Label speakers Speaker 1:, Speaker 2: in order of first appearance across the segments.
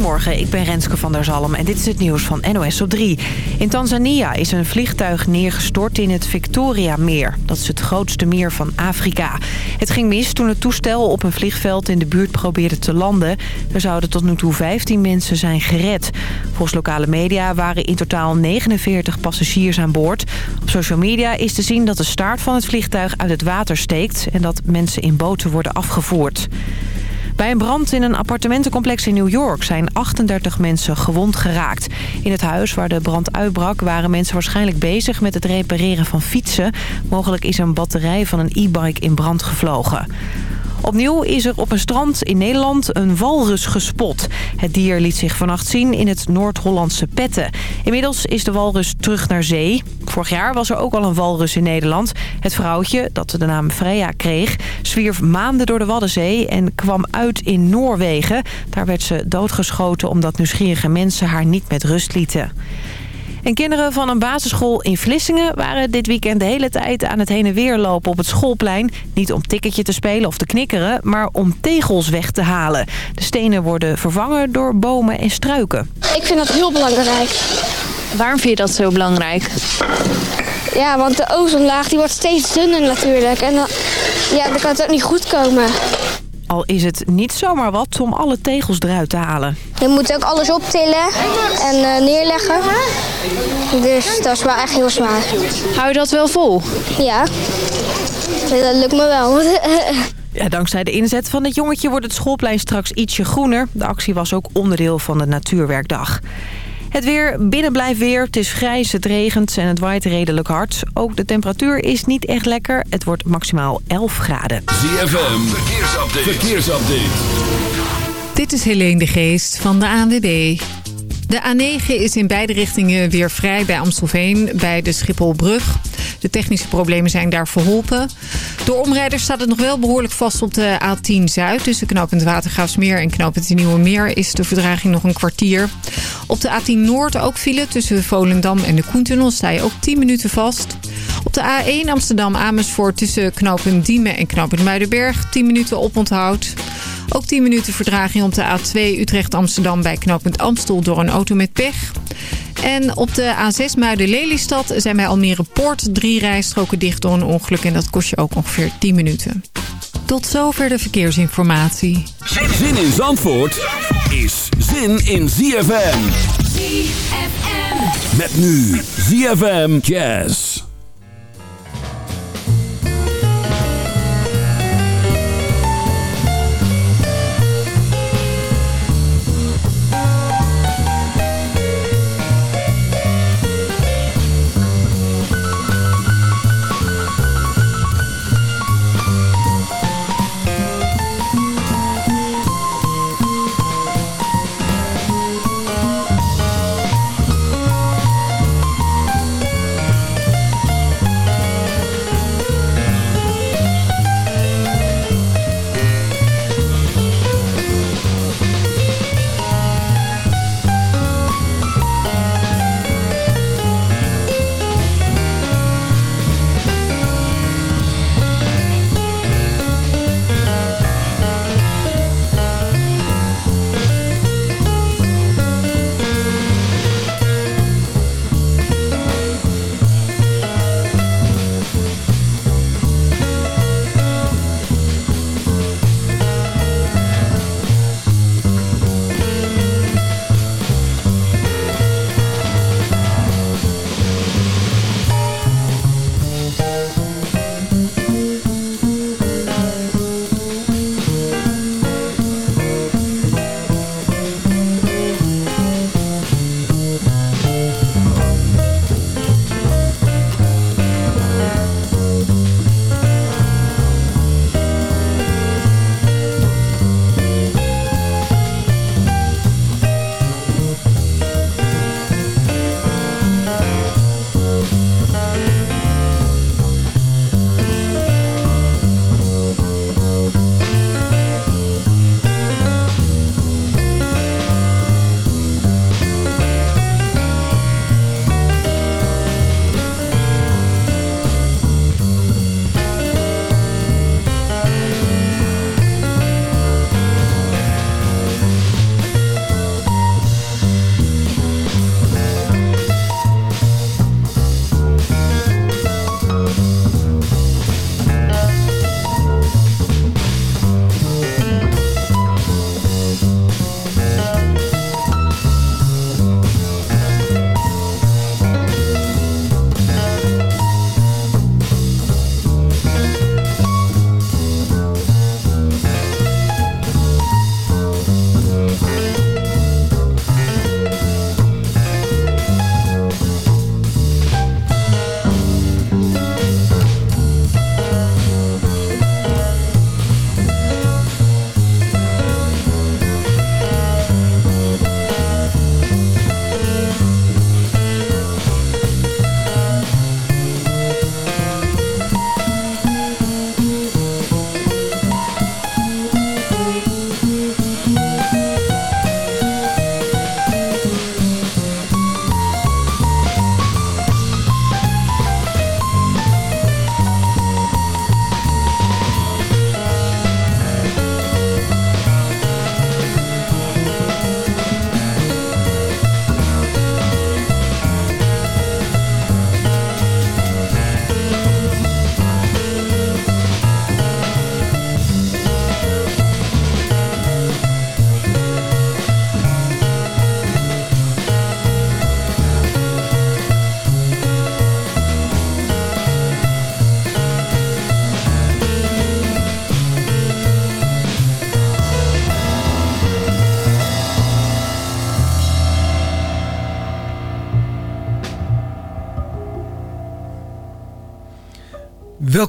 Speaker 1: Goedemorgen, ik ben Renske van der Zalm en dit is het nieuws van NOS op 3. In Tanzania is een vliegtuig neergestort in het Victoria-meer. Dat is het grootste meer van Afrika. Het ging mis toen het toestel op een vliegveld in de buurt probeerde te landen. Er zouden tot nu toe 15 mensen zijn gered. Volgens lokale media waren in totaal 49 passagiers aan boord. Op social media is te zien dat de staart van het vliegtuig uit het water steekt... en dat mensen in boten worden afgevoerd. Bij een brand in een appartementencomplex in New York zijn 38 mensen gewond geraakt. In het huis waar de brand uitbrak waren mensen waarschijnlijk bezig met het repareren van fietsen. Mogelijk is een batterij van een e-bike in brand gevlogen. Opnieuw is er op een strand in Nederland een walrus gespot. Het dier liet zich vannacht zien in het Noord-Hollandse Petten. Inmiddels is de walrus terug naar zee. Vorig jaar was er ook al een walrus in Nederland. Het vrouwtje, dat de naam Freya kreeg, zwierf maanden door de Waddenzee... en kwam uit in Noorwegen. Daar werd ze doodgeschoten omdat nieuwsgierige mensen haar niet met rust lieten. En kinderen van een basisschool in Vlissingen waren dit weekend de hele tijd aan het heen en weer lopen op het schoolplein. Niet om tikketje te spelen of te knikkeren, maar om tegels weg te halen. De stenen worden vervangen door bomen en struiken.
Speaker 2: Ik vind dat heel belangrijk.
Speaker 3: Waarom vind je dat zo belangrijk?
Speaker 2: Ja, want de ozonlaag die wordt steeds dunner natuurlijk. En dan, ja, dan kan het ook niet goed komen.
Speaker 1: Al is het niet zomaar wat om alle tegels eruit te halen.
Speaker 2: Je moet ook alles optillen en uh, neerleggen. Dus dat is wel echt heel zwaar.
Speaker 3: Hou je dat wel vol?
Speaker 2: Ja, dat lukt me wel.
Speaker 1: Ja, dankzij de inzet van het jongetje wordt het schoolplein straks ietsje groener. De actie was ook onderdeel van de Natuurwerkdag. Het weer, binnen blijft weer. Het is grijs, het regent en het waait redelijk hard. Ook de temperatuur is niet echt lekker. Het wordt maximaal 11 graden.
Speaker 4: ZFM, verkeersupdate. verkeersupdate.
Speaker 5: Dit is Helene de Geest van de ANWB. De A9 is in beide richtingen weer vrij bij Amstelveen, bij de Schipholbrug. De technische problemen zijn daar verholpen. Door omrijders staat het nog wel behoorlijk vast op de A10 Zuid. Tussen knooppunt Watergraafsmeer en knooppunt Nieuwe Meer is de verdraging nog een kwartier. Op de A10 Noord ook file tussen Volendam en de Koentunnel sta je ook 10 minuten vast. Op de A1 Amsterdam-Amersfoort tussen knooppunt Diemen en knooppunt Muidenberg 10 minuten oponthoud. Ook 10 minuten verdraging op de A2 Utrecht-Amsterdam bij knooppunt Amstel door een auto met pech. En op de A6 Muiden-Lelystad zijn bij Almere Poort drie rijstroken dicht door een ongeluk. En dat kost je ook ongeveer 10 minuten. Tot zover de verkeersinformatie.
Speaker 4: Zin in Zandvoort is zin in ZFM.
Speaker 6: ZFM.
Speaker 4: Met nu ZFM Jazz.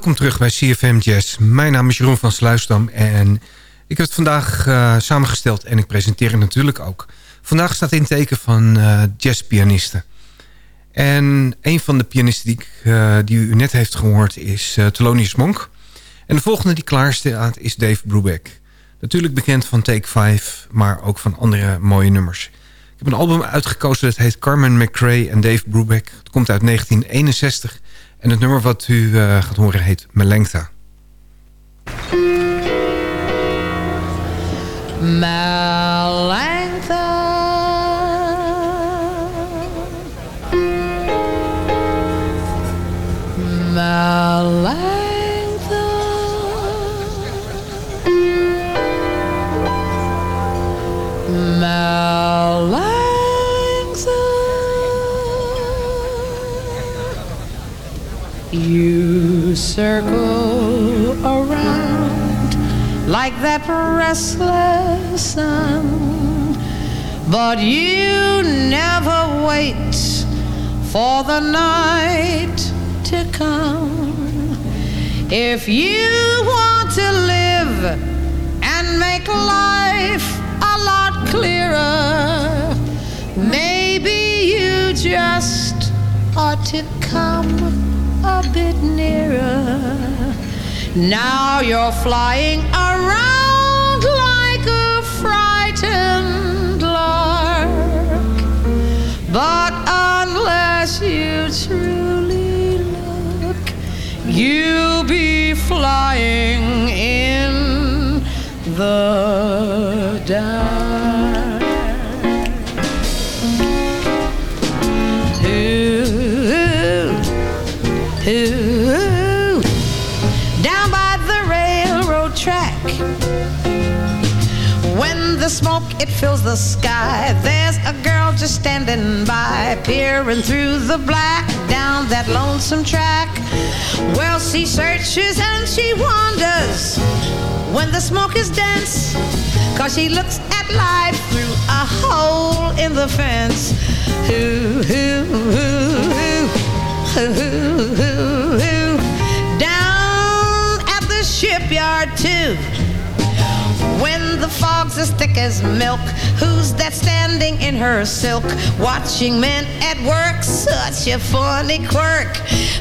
Speaker 6: Welkom terug bij CFM Jazz. Mijn naam is Jeroen van Sluisdam en ik heb het vandaag uh, samengesteld en ik presenteer het natuurlijk ook. Vandaag staat in teken van uh, jazzpianisten. En een van de pianisten die, uh, die u net heeft gehoord is Thelonious Monk. En de volgende die klaar staat is Dave Brubeck. Natuurlijk bekend van Take 5, maar ook van andere mooie nummers. Ik heb een album uitgekozen dat heet Carmen McRae en Dave Brubeck. Het komt uit 1961 en het nummer wat u uh, gaat horen heet. Melengta
Speaker 7: Melengta that restless sun, but you never wait for the night to come. If you want to live and make life a lot clearer, maybe you just ought to come a bit nearer. Now you're flying around frightened lark. But unless you truly look, you'll be flying in the dark. The smoke it fills the sky, there's a girl just standing by, peering through the black down that lonesome track. Well, she searches and she wanders when the smoke is dense, cause she looks at life through a hole in the fence. Ooh, ooh, ooh, ooh. Down fog's as thick as milk, who's that standing in her silk, watching men at work? Such a funny quirk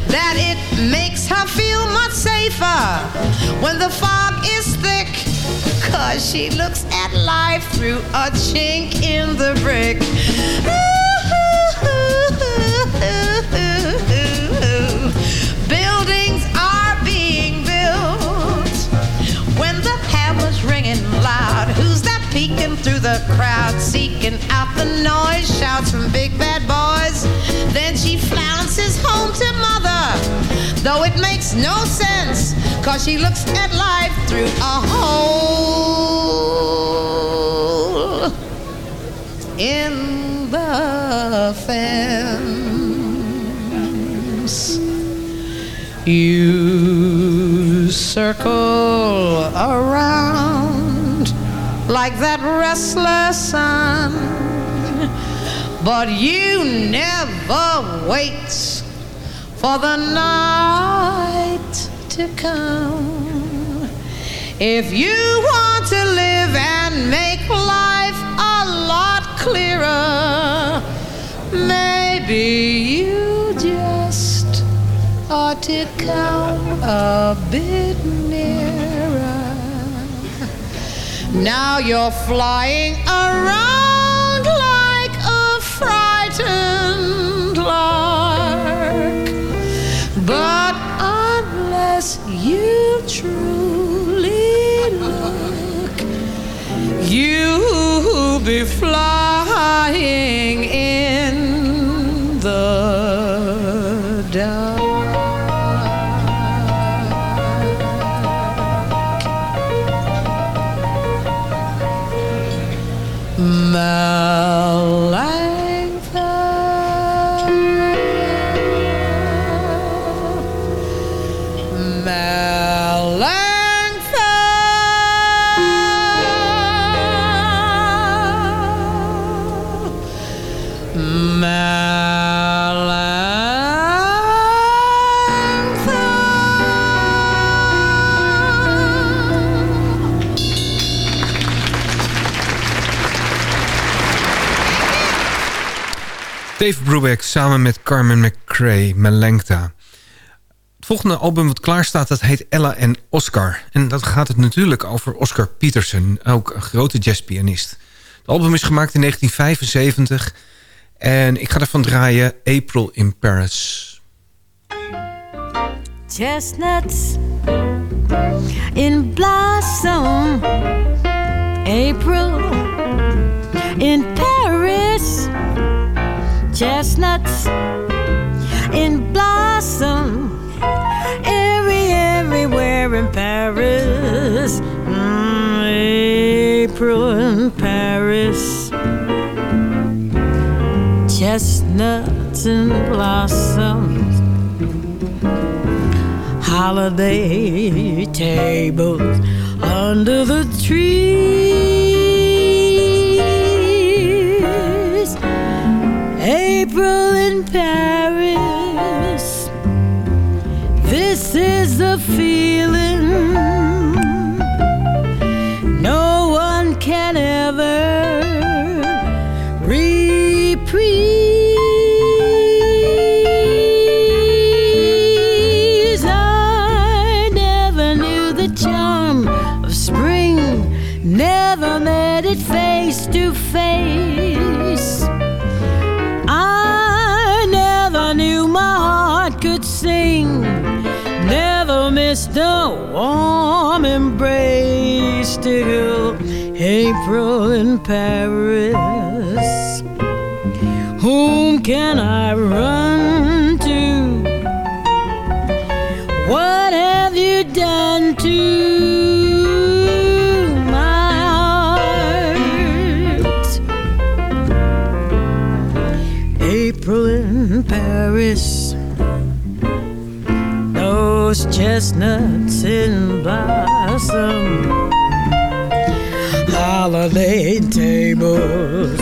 Speaker 7: that it makes her feel much safer when the fog is thick. Cause she looks at life through a chink in the brick. The crowd, seeking out the noise? Shouts from big bad boys. Then she flounces home to mother, though it makes no sense, cause she looks at life through a hole in the fence. You circle around like that restless sun, but you never wait for the night to come. If you want to live and make life a lot clearer, maybe you just ought to come a bit nearer. Now you're flying around like a frightened lark. But unless you truly look, you'll be flying
Speaker 6: Brubeck samen met Carmen McRae, Melengta. Het volgende album wat klaar staat, dat heet Ella en Oscar. En dat gaat het natuurlijk over Oscar Peterson, ook een grote jazzpianist. Het album is gemaakt in 1975 en ik ga ervan draaien April in Paris.
Speaker 8: Chestnuts in blossom, April in Paris. Chestnuts in blossom, every everywhere in Paris. Mm, April in Paris. Chestnuts in blossoms holiday tables under the trees. Paris. This is the feeling April in Paris. Whom can I run laid tables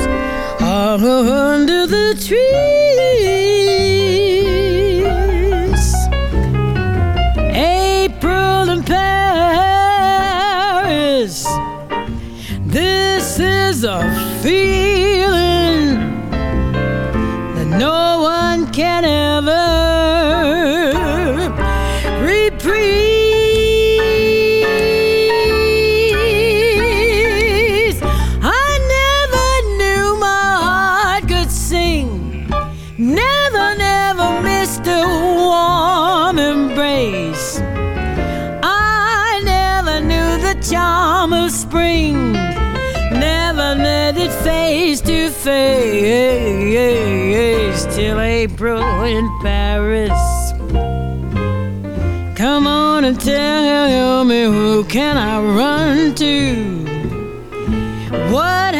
Speaker 8: under the tree. Face to face till April in Paris. Come on and tell me who can I run to? What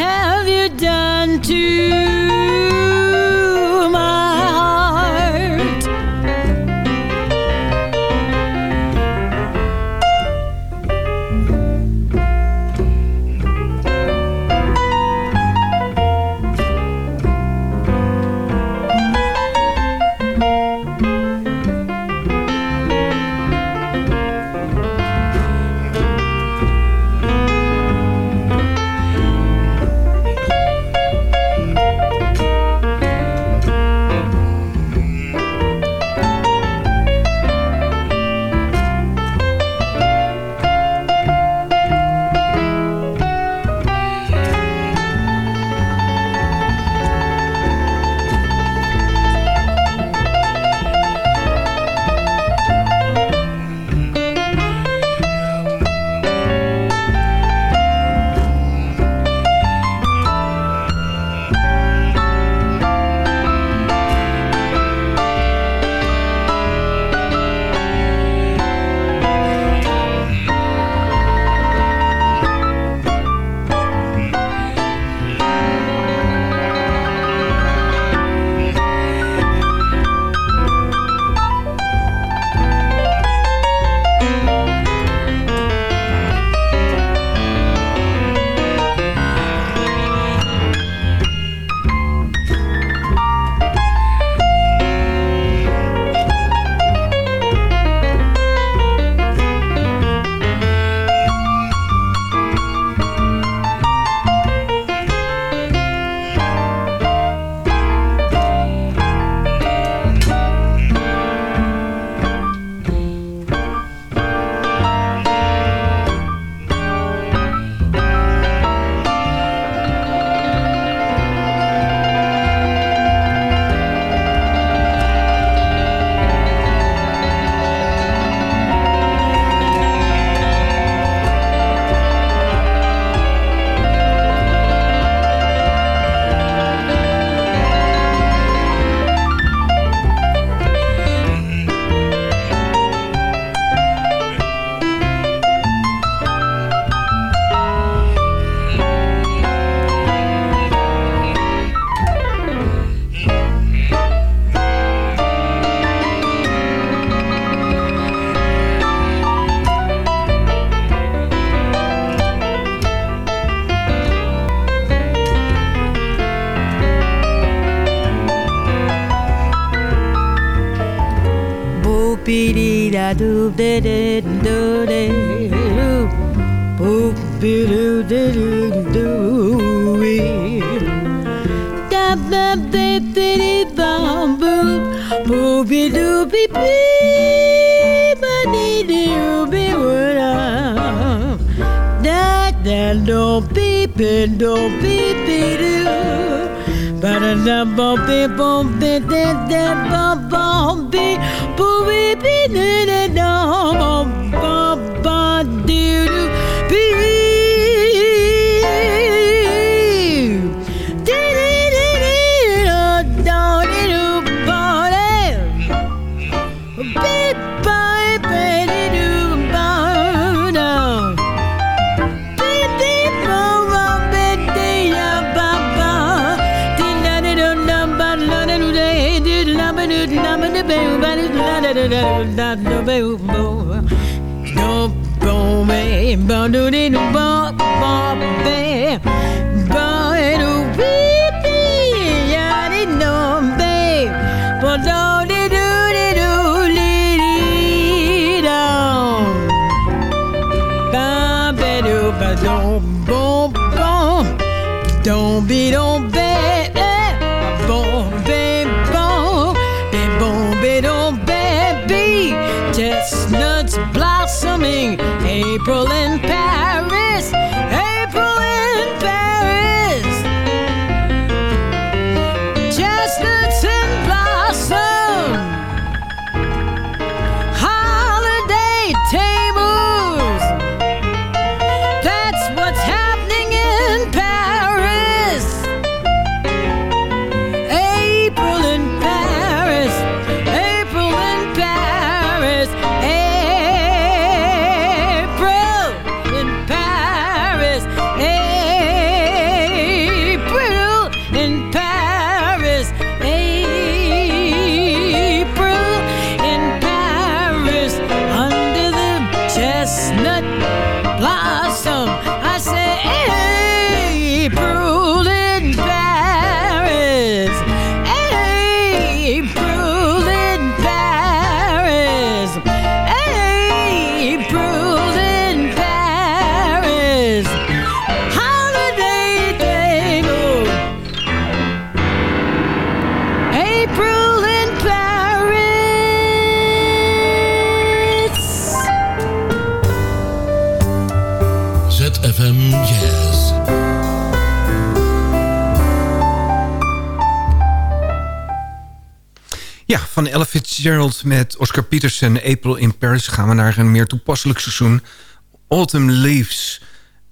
Speaker 8: da da da
Speaker 6: Gerald met Oscar Peterson, April in Paris... gaan we naar een meer toepasselijk seizoen. Autumn Leaves,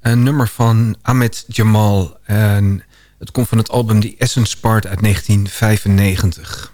Speaker 6: een nummer van Ahmed Jamal. En het komt van het album The Essence Part uit 1995.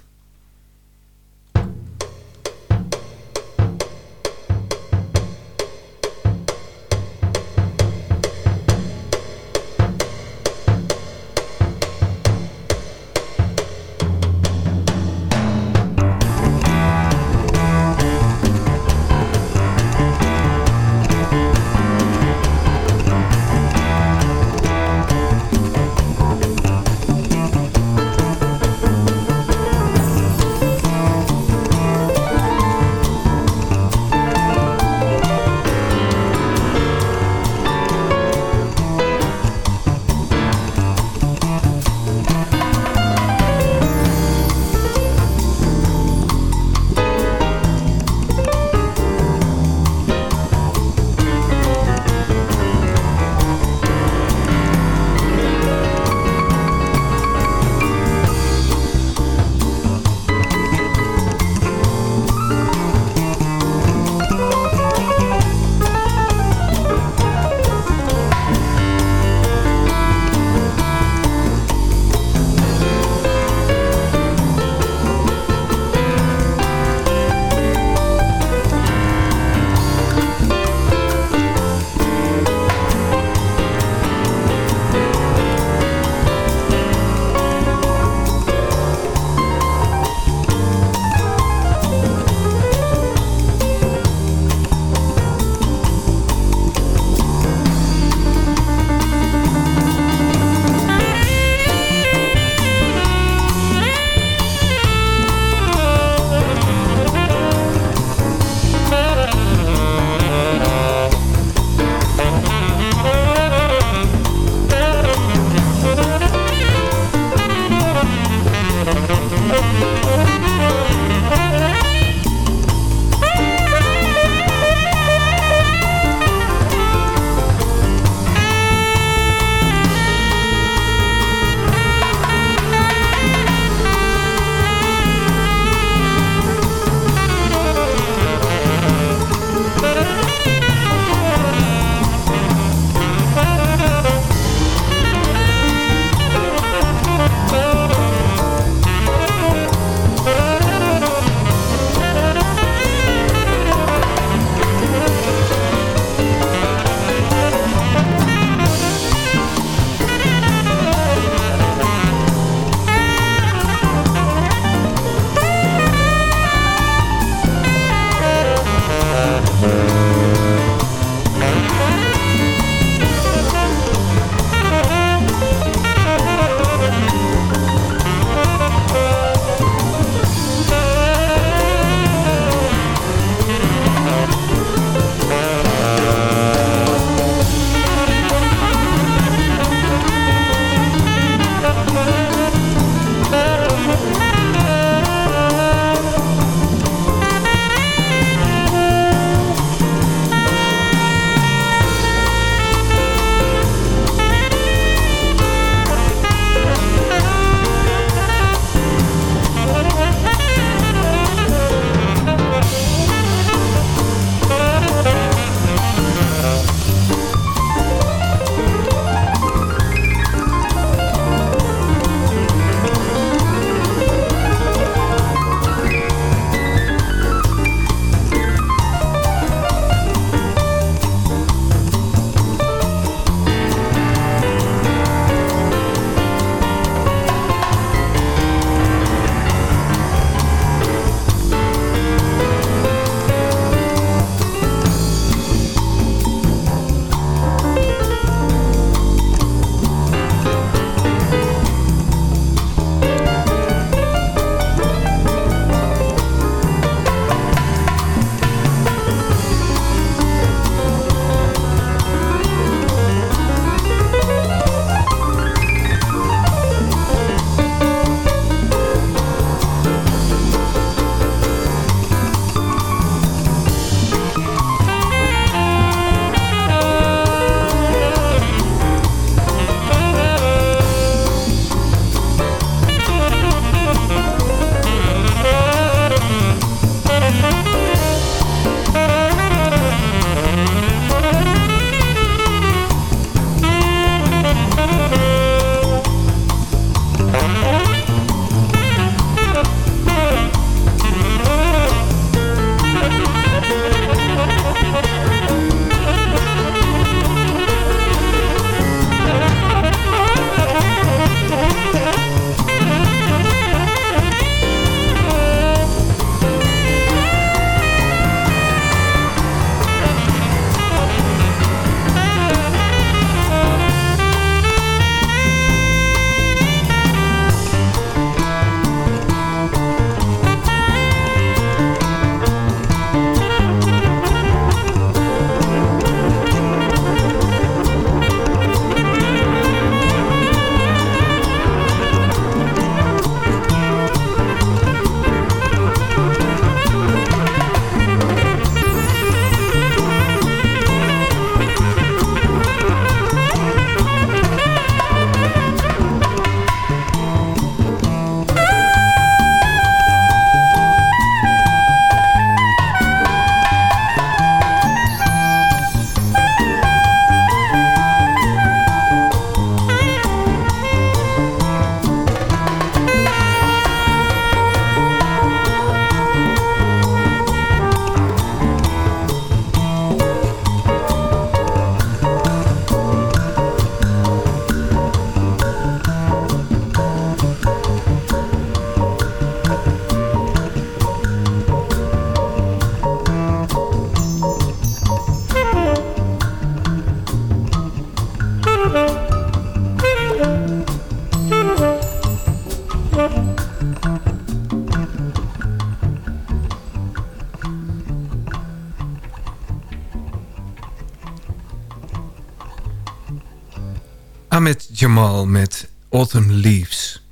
Speaker 6: Met Jamal met Autumn Leaves.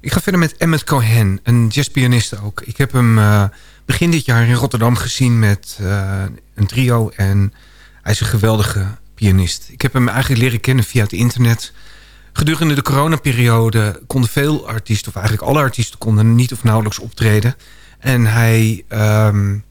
Speaker 6: Ik ga verder met Emmet Cohen, een jazzpianist ook. Ik heb hem uh, begin dit jaar in Rotterdam gezien met uh, een trio. En hij is een geweldige pianist. Ik heb hem eigenlijk leren kennen via het internet. Gedurende de coronaperiode konden veel artiesten... of eigenlijk alle artiesten konden niet of nauwelijks optreden. En hij um,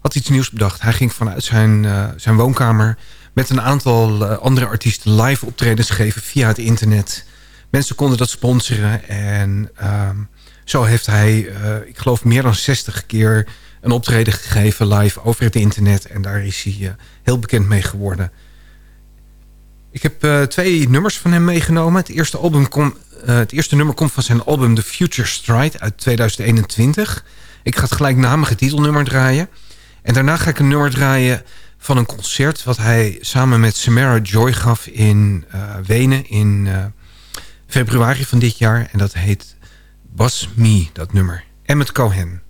Speaker 6: had iets nieuws bedacht. Hij ging vanuit zijn, uh, zijn woonkamer met een aantal uh, andere artiesten live optredens geven via het internet. Mensen konden dat sponsoren en um, zo heeft hij, uh, ik geloof meer dan 60 keer een optreden gegeven live over het internet. En daar is hij uh, heel bekend mee geworden. Ik heb twee nummers van hem meegenomen. Het eerste, album het eerste nummer komt van zijn album The Future Stride uit 2021. Ik ga het gelijknamige titelnummer draaien. En daarna ga ik een nummer draaien van een concert... wat hij samen met Samara Joy gaf in uh, Wenen in uh, februari van dit jaar. En dat heet Bas Me, dat nummer. Emmet Cohen.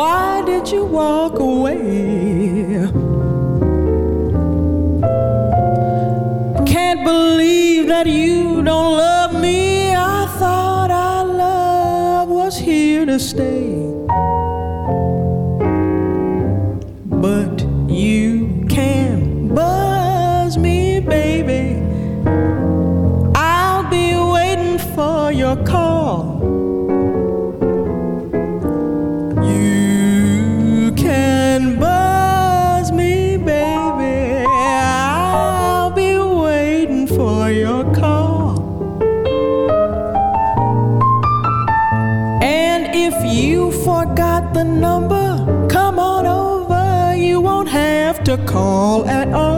Speaker 9: Why did you walk away? Can't believe that you don't love me. I thought our love was here to stay. to call at all.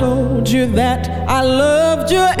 Speaker 9: told you that I loved you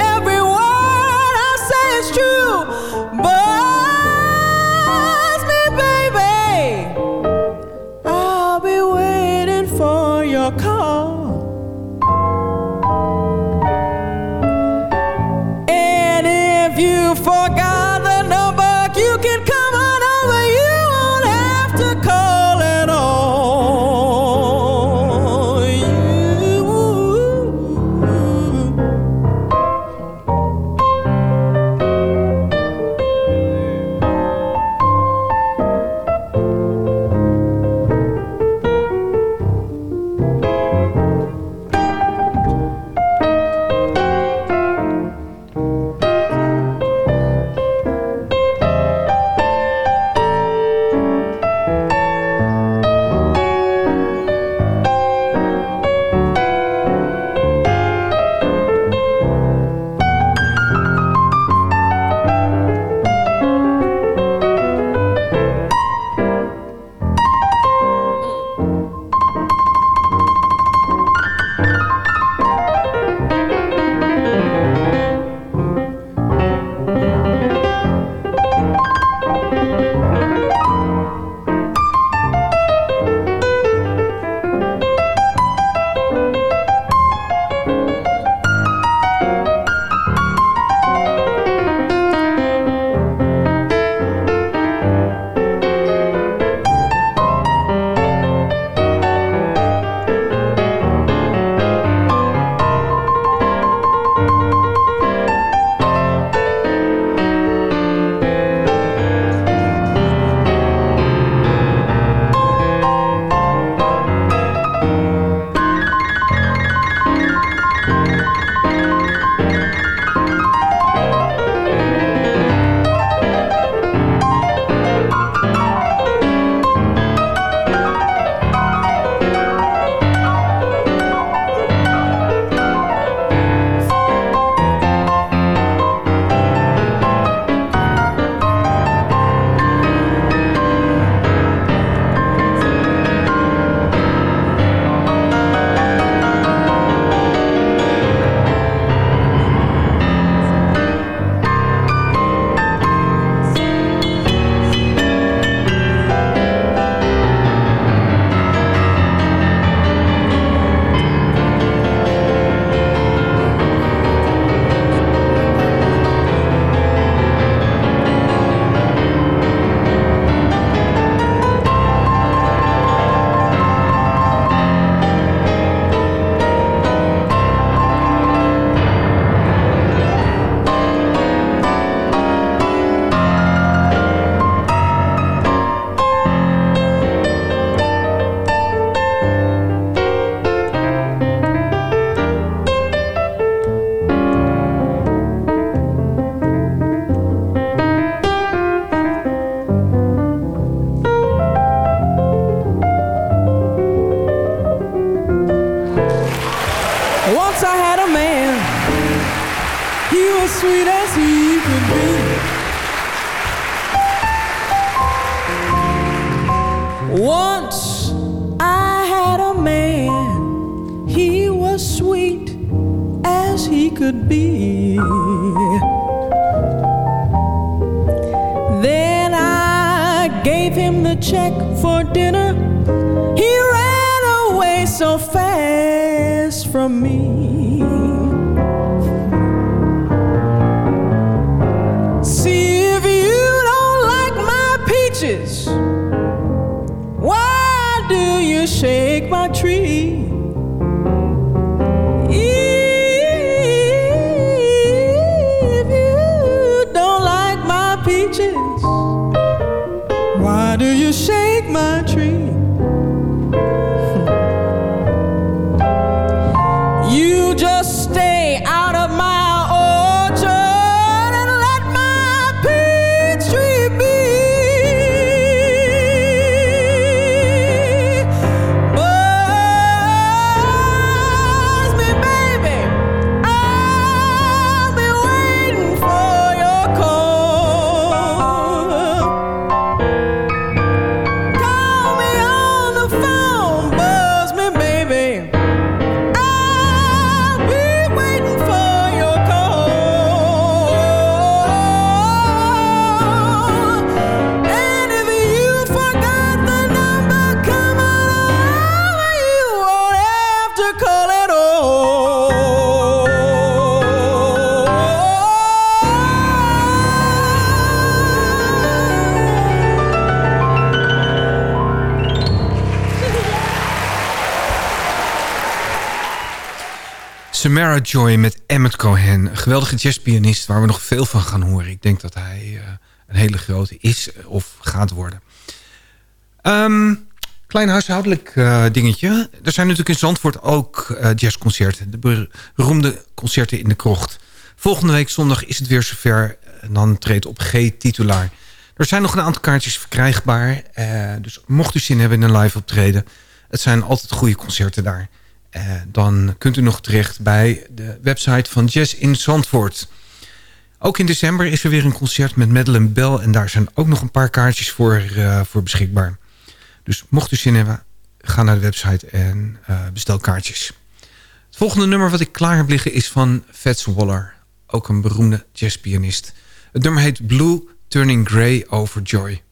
Speaker 9: check for dinner. He ran away so fast from me.
Speaker 6: Joy met Emmett Cohen. Een geweldige jazzpianist waar we nog veel van gaan horen. Ik denk dat hij eh, een hele grote is of gaat worden. Ehm, klein huishoudelijk eh, dingetje. Er zijn natuurlijk in Zandvoort ook eh, jazzconcerten. De beroemde concerten in de krocht. Volgende week zondag is het weer zover. En dan treedt op G titulaar. Er zijn nog een aantal kaartjes verkrijgbaar. eh, dus mocht u zin hebben in een live optreden. Het zijn altijd goede concerten daar. Eh, dan kunt u nog terecht bij de website van Jazz in Zandvoort. Ook in december is er weer een concert met Madeleine Bell. En daar zijn ook nog een paar kaartjes voor, eh, voor beschikbaar. Dus mocht u zin hebben, ga naar de website en eh, bestel kaartjes. Het volgende nummer wat ik klaar heb liggen is van Fats Waller. Ook een beroemde jazzpianist. Het nummer heet Blue Turning Grey Over Joy.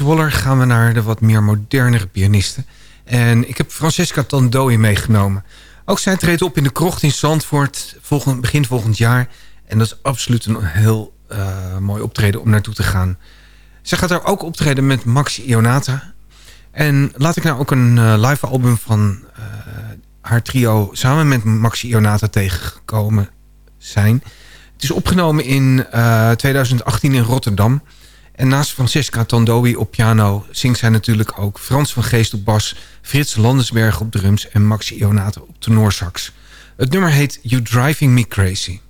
Speaker 6: Waller gaan we naar de wat meer modernere pianisten. En ik heb Francesca Tandoi meegenomen. Ook zij treedt op in de krocht in Zandvoort volgend, begin volgend jaar. En dat is absoluut een heel uh, mooi optreden om naartoe te gaan. Zij gaat daar ook optreden met Maxi Ionata. En laat ik nou ook een uh, live album van uh, haar trio samen met Maxi Ionata tegengekomen zijn. Het is opgenomen in 2018 in Rotterdam. En naast Francesca Tandoi op piano zingt zij natuurlijk ook Frans van Geest op bas... Frits Landesberg op drums en Maxi Ionata op tenorsax. Het nummer heet You Driving Me Crazy.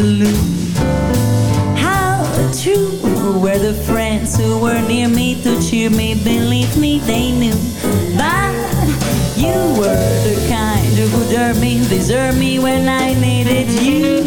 Speaker 8: Blue. How true were the friends who were near me to cheer me, believe me, they knew. But you were the kind who would me, desert me when I needed you.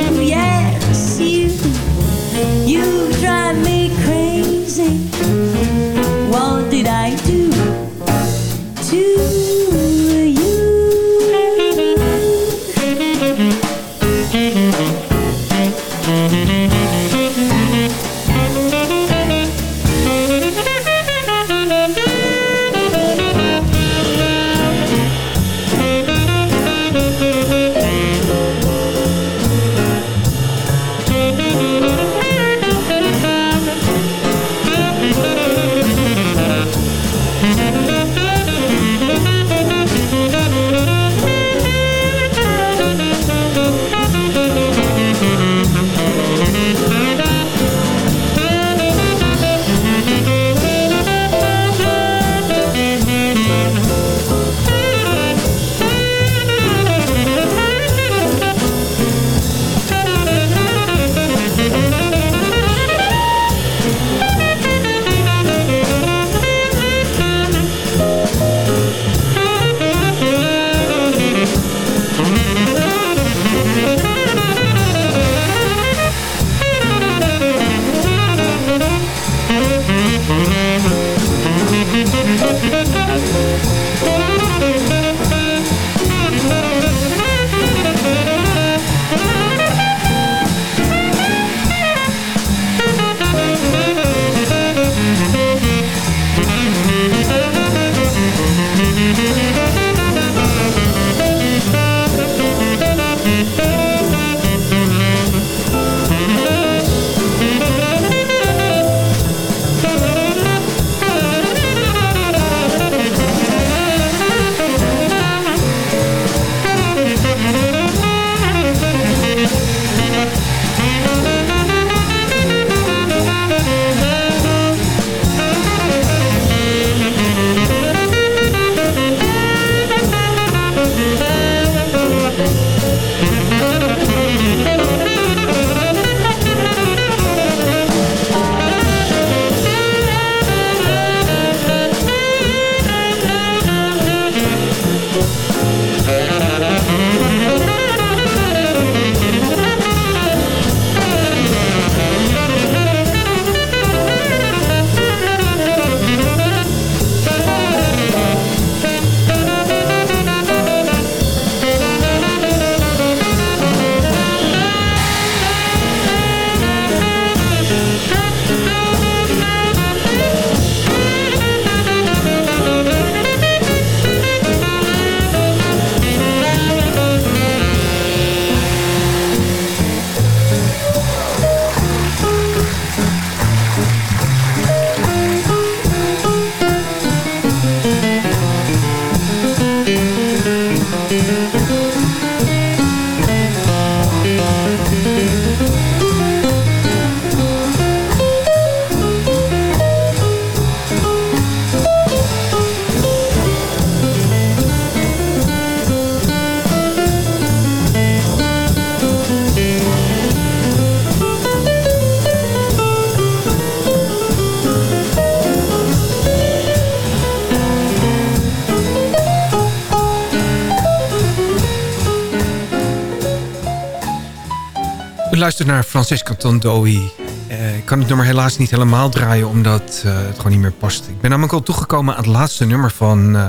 Speaker 6: Luistert naar Francesca Tondoi. Uh, ik kan het nummer helaas niet helemaal draaien... omdat uh, het gewoon niet meer past. Ik ben namelijk al toegekomen aan het laatste nummer van uh,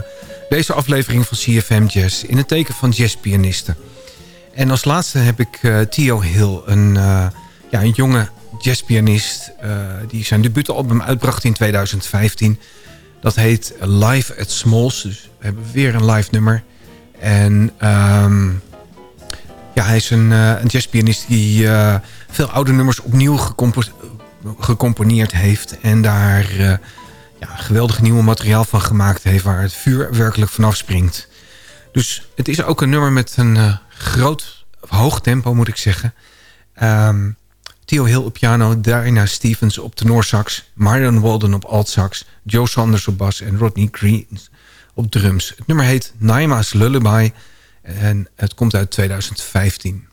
Speaker 6: deze aflevering van CFM Jazz... in het teken van jazzpianisten. En als laatste heb ik Theo Hill, een, ja, een jonge jazzpianist... die zijn debuutalbum uitbracht in 2015. Dat heet Live at Smalls. Dus we hebben weer een live nummer. En... Um, ja, hij is een, uh, een jazzpianist die uh, veel oude nummers opnieuw gecompo gecomponeerd heeft. En daar uh, ja, geweldig nieuw materiaal van gemaakt heeft waar het vuur werkelijk vanaf springt. Dus het is ook een nummer met een groot, hoog tempo moet ik zeggen. Um, Theo Hill op piano, Diana Stevens op tenorsax, Marion Walden op altsax, Joe Sanders op bas en Rodney Green op drums. Het nummer heet Naima's Lullaby... En het komt uit 2015.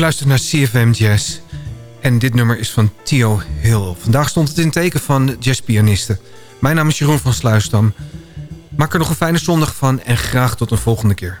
Speaker 6: Luistert naar CFM Jazz. En dit nummer is van Theo Hill. Vandaag stond het in teken van jazzpianisten. Mijn naam is Jeroen van Sluisdam. Maak er nog een fijne zondag van en graag tot een volgende keer.